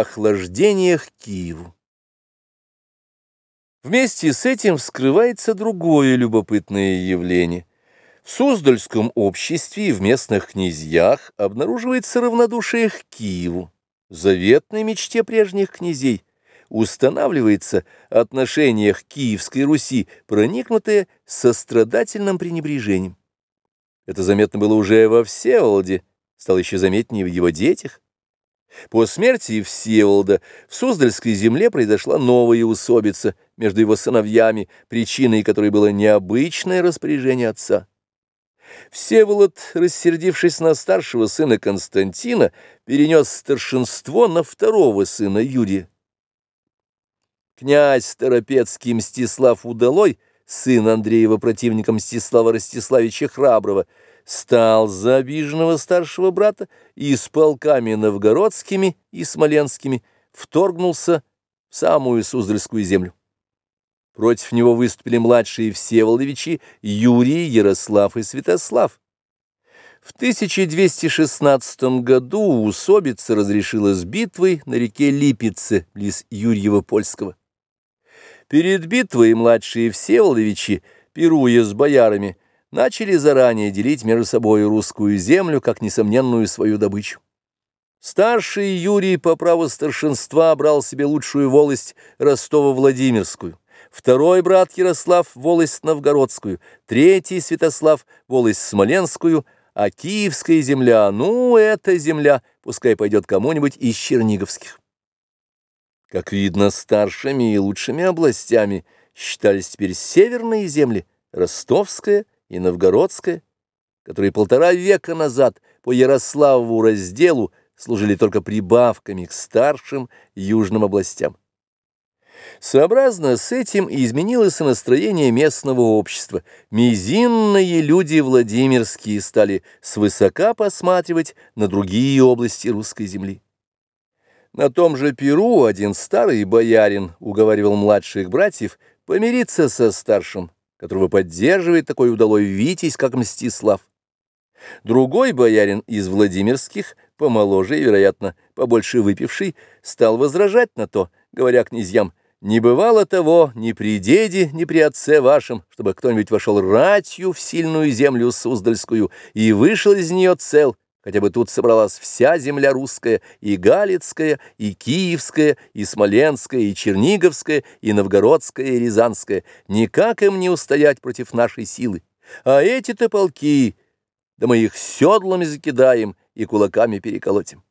охлаждениях Киеву. Вместе с этим вскрывается другое любопытное явление. В Суздальском обществе и в местных князьях обнаруживается равнодушие к Киеву, заветной мечте прежних князей, устанавливается отношение к Киевской Руси, проникнутое сострадательным пренебрежением. Это заметно было уже во Всеволоде, стало еще заметнее в его детях. По смерти Всеволода в Суздальской земле произошла новая усобица между его сыновьями, причиной которой было необычное распоряжение отца. Всеволод, рассердившись на старшего сына Константина, перенес старшинство на второго сына Юрия. Князь Старопецкий Мстислав Удалой, сын Андреева противника Мстислава Ростиславича Храброго, стал за обиженного старшего брата и с полками новгородскими и смоленскими вторгнулся в самую Суздальскую землю. Против него выступили младшие Всеволодовичи Юрий, Ярослав и Святослав. В 1216 году усобица разрешилась битвой на реке Липице, близ Юрьева-Польского. Перед битвой младшие Всеволодовичи, пируя с боярами, начали заранее делить между собой русскую землю как несомненную свою добычу. Старший Юрий по праву старшинства брал себе лучшую волость Ростово-Владимирскую, второй брат Ярослав – волость Новгородскую, третий Святослав – волость Смоленскую, а Киевская земля, ну, эта земля, пускай пойдет кому-нибудь из черниговских. Как видно, старшими и лучшими областями считались теперь северные земли, Ростовская и Новгородская, которые полтора века назад по Ярославову разделу служили только прибавками к старшим южным областям. Сообразно с этим изменилось и настроение местного общества. Мизинные люди владимирские стали свысока посматривать на другие области русской земли. На том же Перу один старый боярин уговаривал младших братьев помириться со старшим, которого поддерживает такой удалой Витязь, как Мстислав. Другой боярин из Владимирских, помоложе и, вероятно, побольше выпивший, стал возражать на то, говоря князьям, «Не бывало того ни при деде, ни при отце вашем, чтобы кто-нибудь вошел ратью в сильную землю Суздальскую и вышел из нее цел, хотя бы тут собралась вся земля русская, и Галицкая, и Киевская, и Смоленская, и Черниговская, и Новгородская, и Рязанская. Никак им не устоять против нашей силы. А эти-то полки, да мы их седлами закидаем и кулаками переколотим.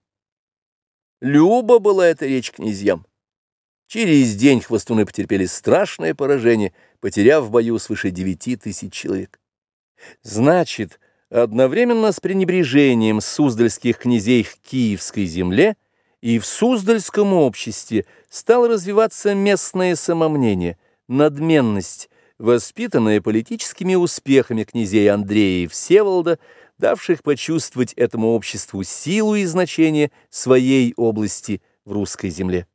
Люба была эта речь князьям. Через день хвостуны потерпели страшное поражение, потеряв в бою свыше девяти тысяч человек. Значит, Одновременно с пренебрежением суздальских князей к киевской земле и в суздальском обществе стало развиваться местное самомнение, надменность, воспитанная политическими успехами князей Андрея и Всеволода, давших почувствовать этому обществу силу и значение своей области в русской земле.